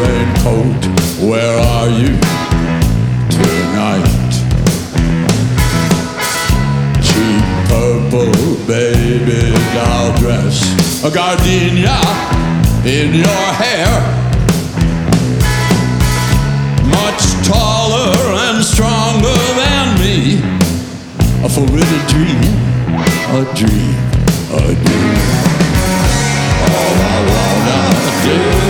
raincoat, where are you tonight? Cheap purple baby doll dress, a gardenia in your hair. Much taller and stronger than me, a forbidden dream, a dream, a dream. All I wanna do.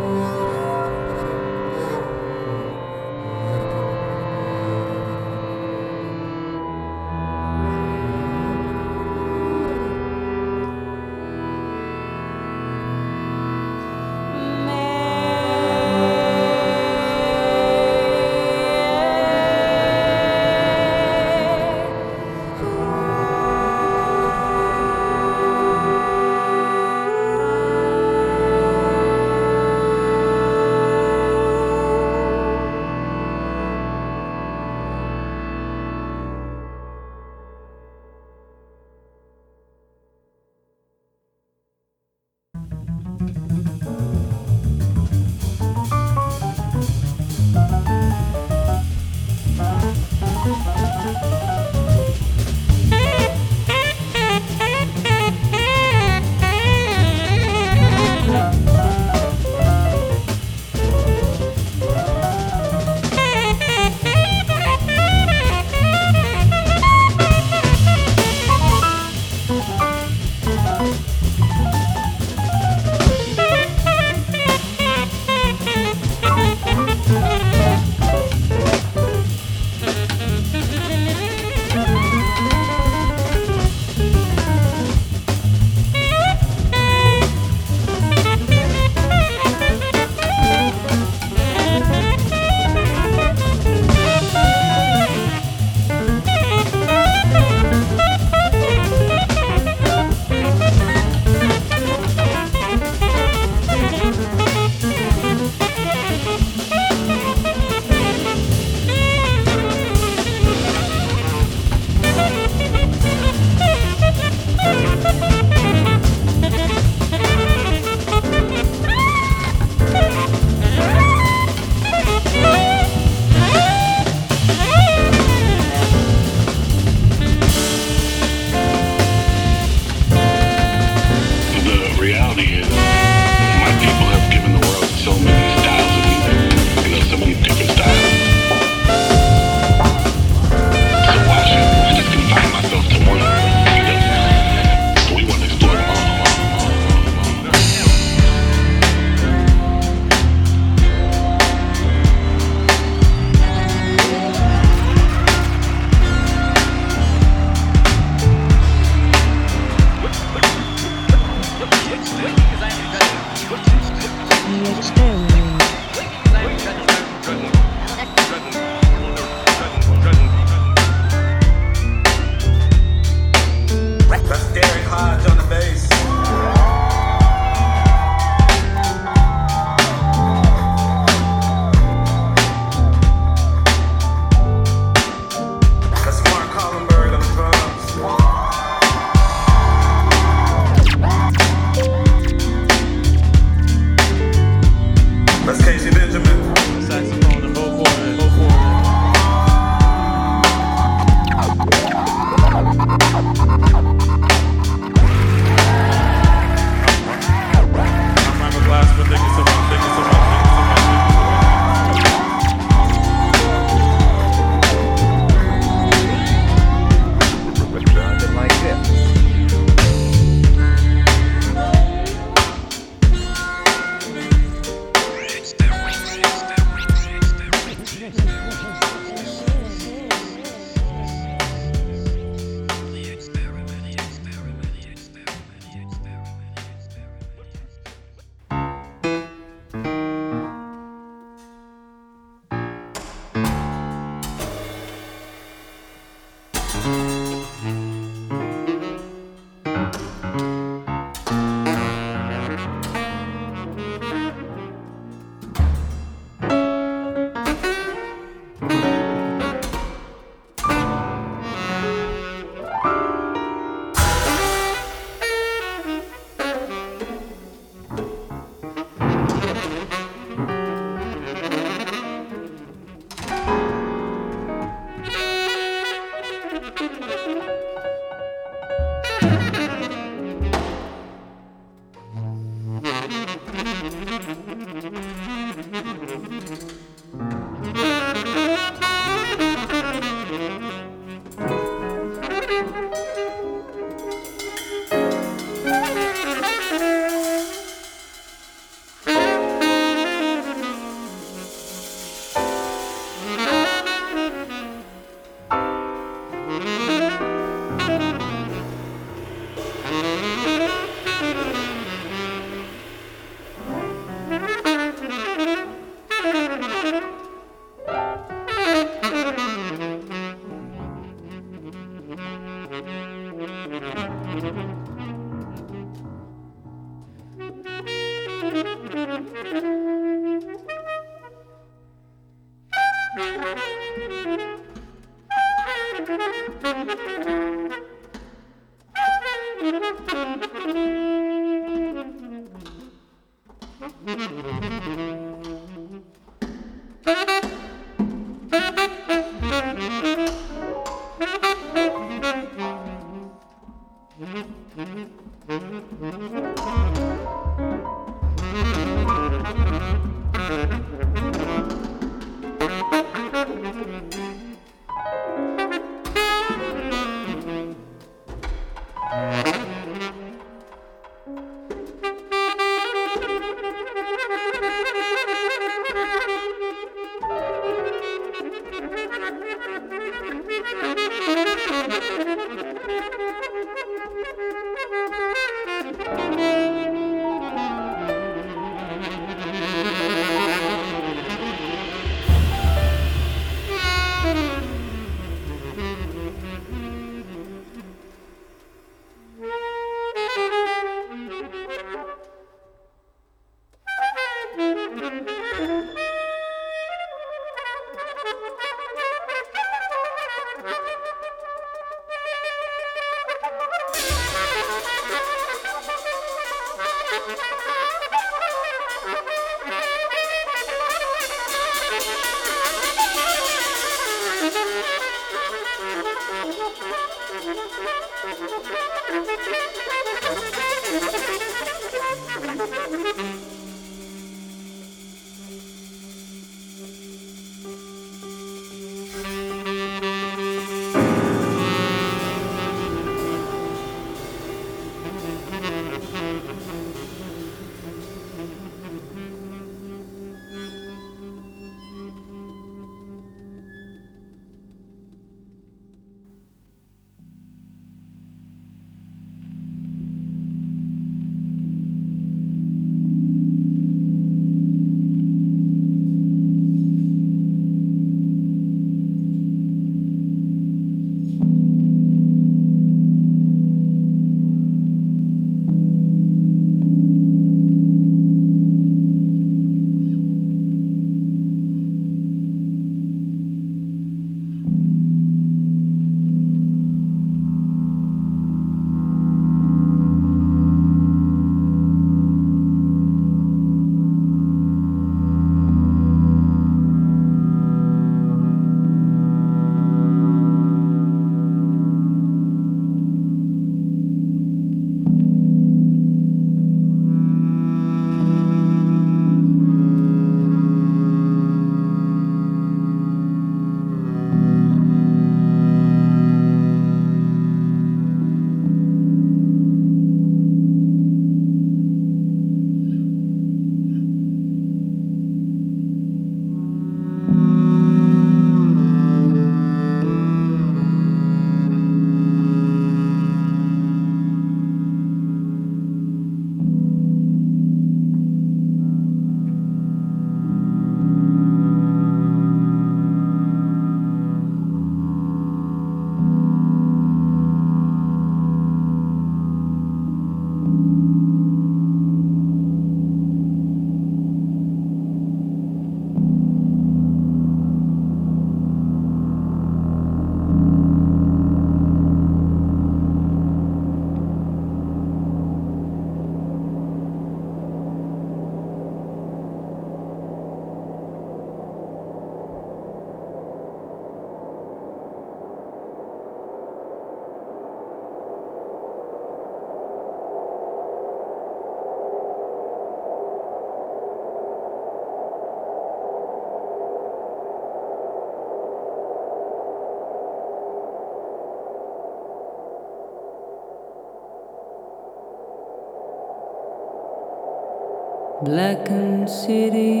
Blackened cities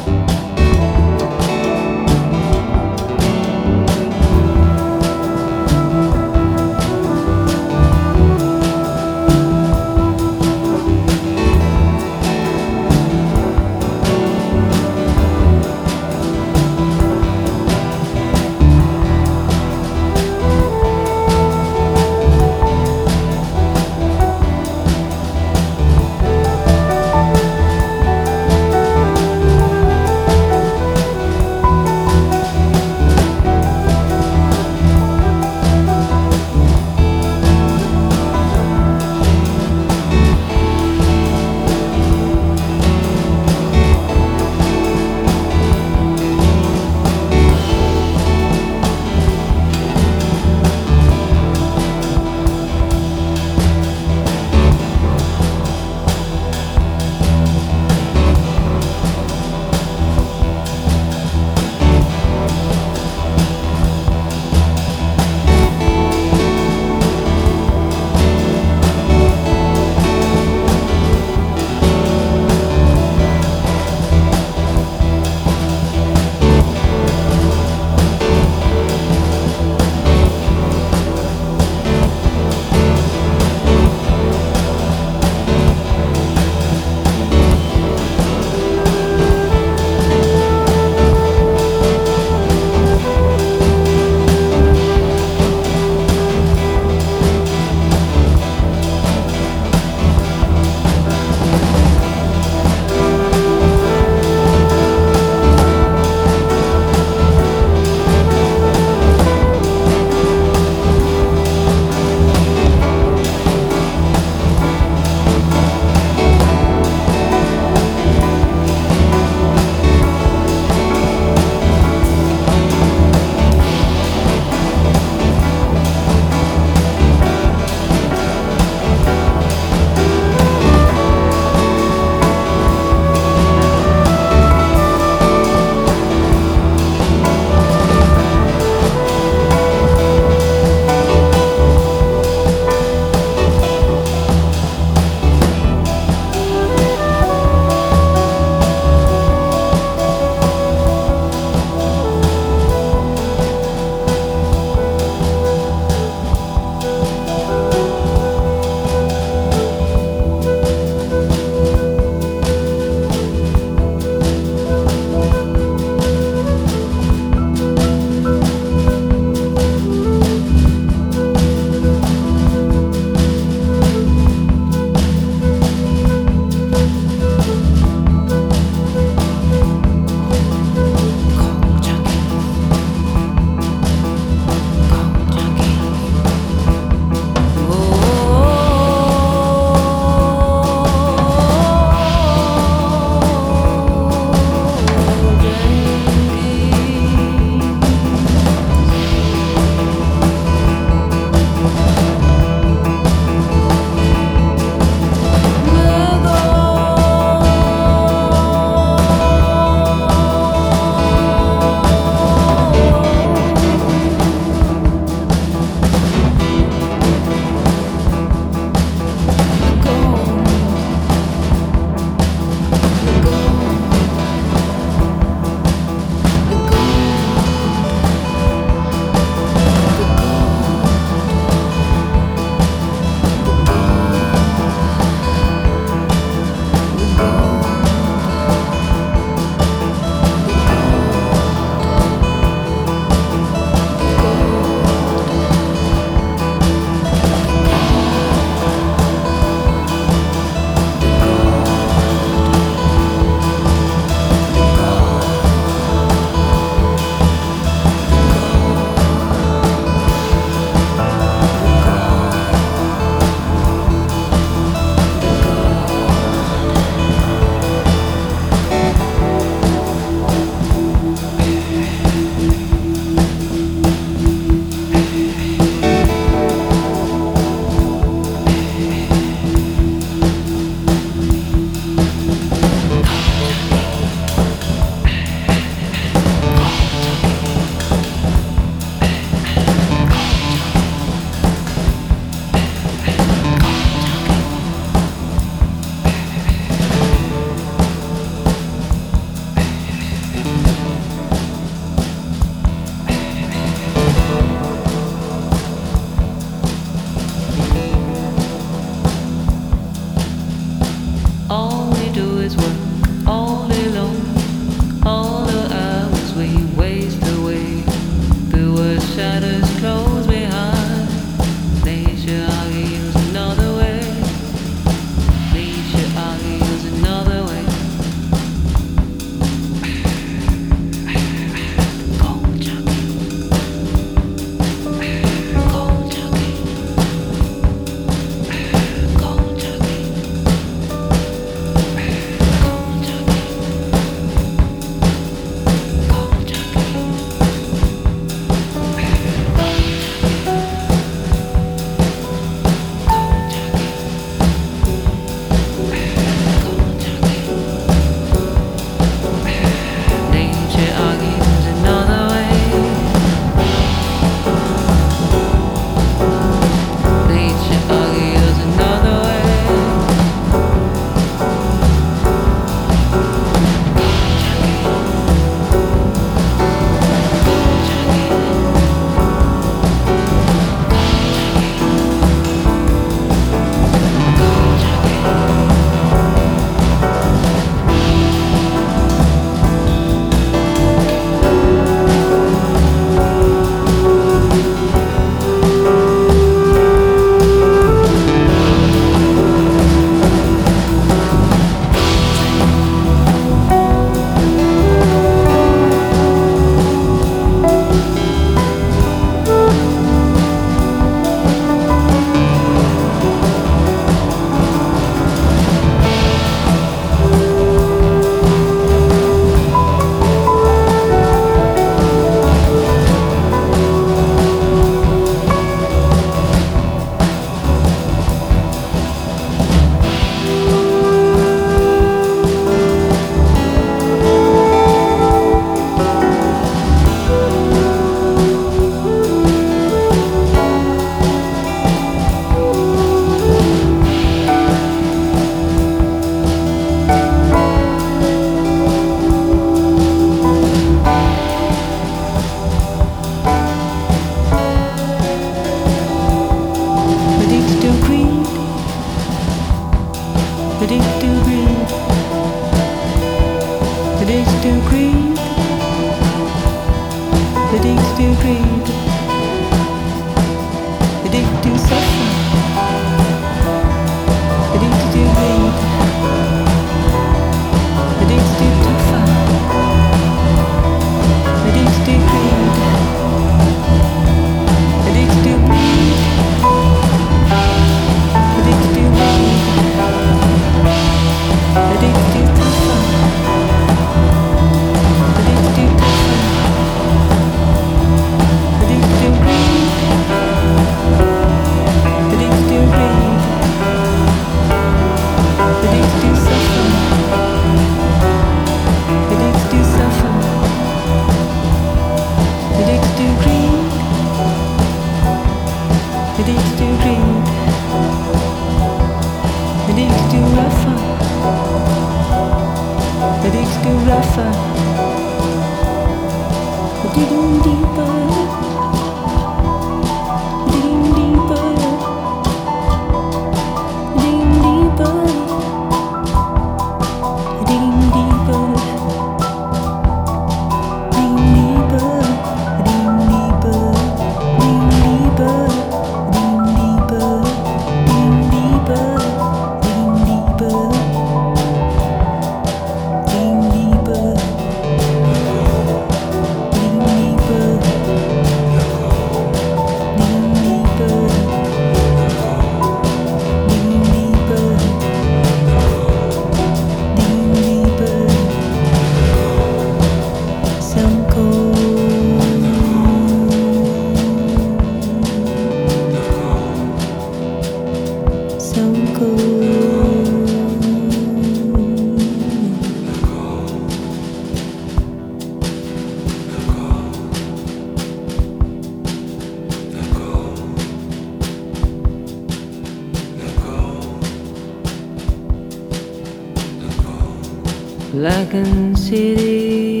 Blackened see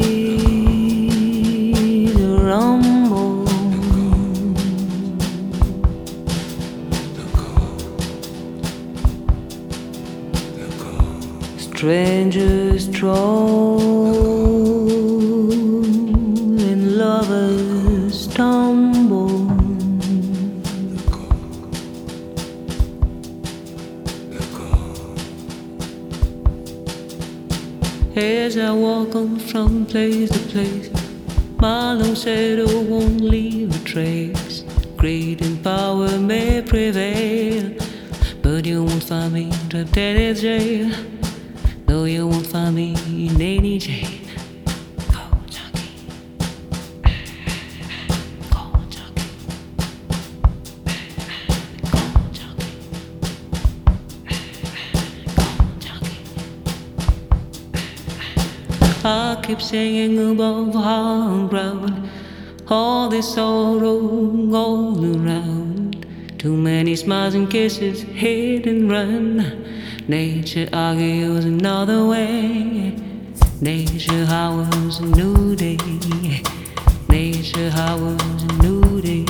the, rumble. The call. The call. Strangers stroll. As I walk on from place to place, my long shadow won't leave a trace. Greed and power may prevail, but you won't find me trapped in a jail. No, you won't find me in any jail. Keep singing above our ground. All this sorrow all around. Too many smiles and kisses, hit and run. Nature argues another way. Nature howls a new day. Nature howls a new day.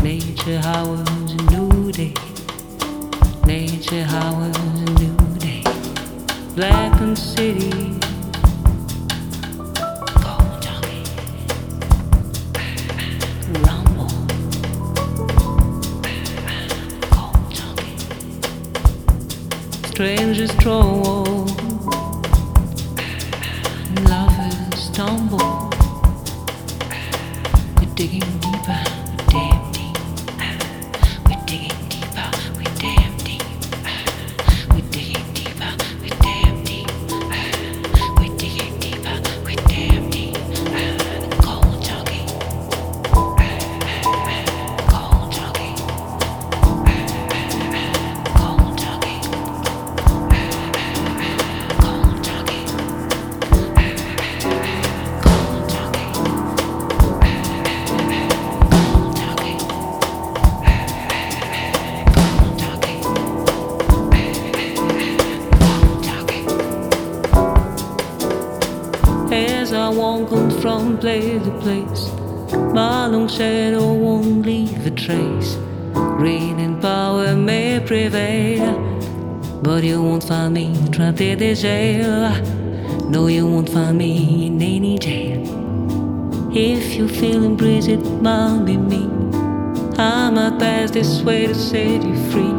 Nature howls a new day. Nature howls a new day. Blackened city. Strangers stroll. Lovers stumble. We're digging from place place, my long shadow won't leave a trace. Greed and power may prevail, But you won't find me trapped in the jail. No, you won't find me in any jail. If you're feeling might be me. I might pass this way to set you free.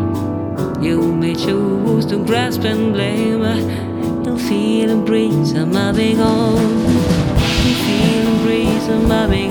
You may choose to grasp and blame. You'll feel a breeze, I might be gone. You feel a breeze, I might be